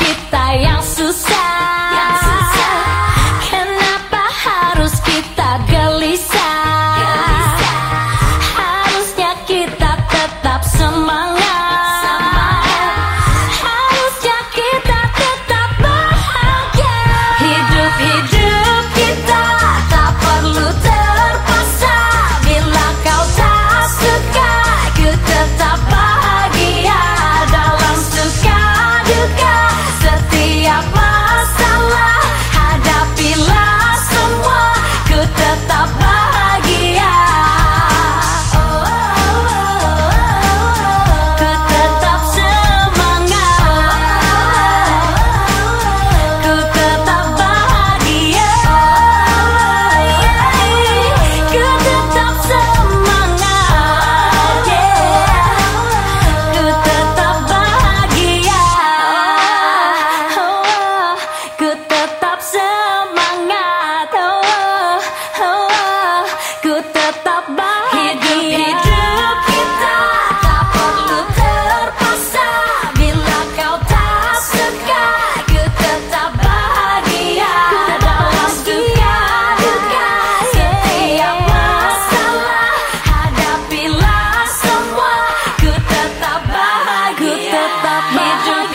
sí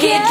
Get.